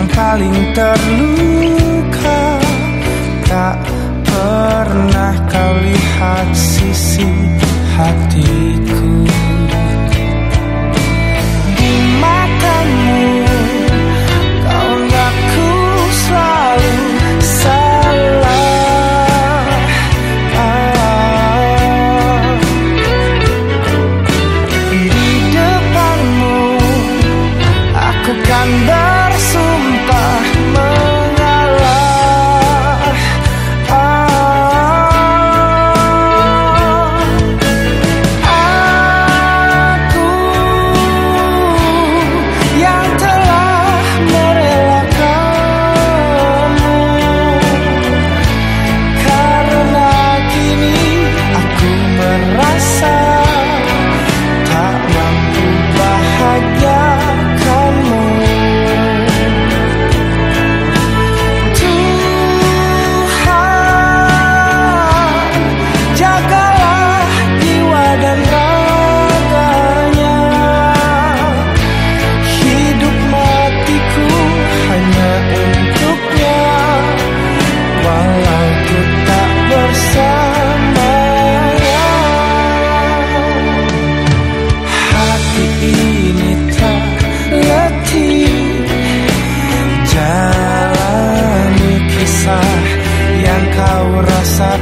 yang paling terluka Tak pernah kau lihat sisi hatiku Di matamu kau laku selalu salah. Di depanmu Aku kan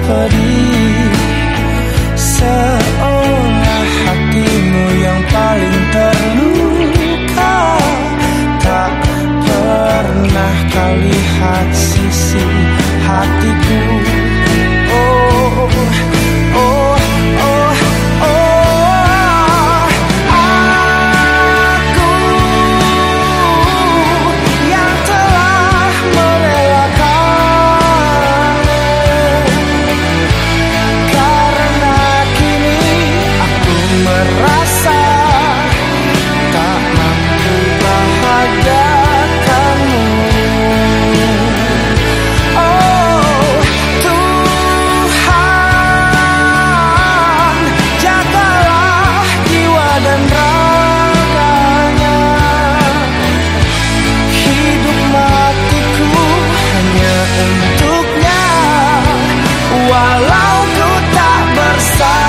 for. Walau ku tak bersalah.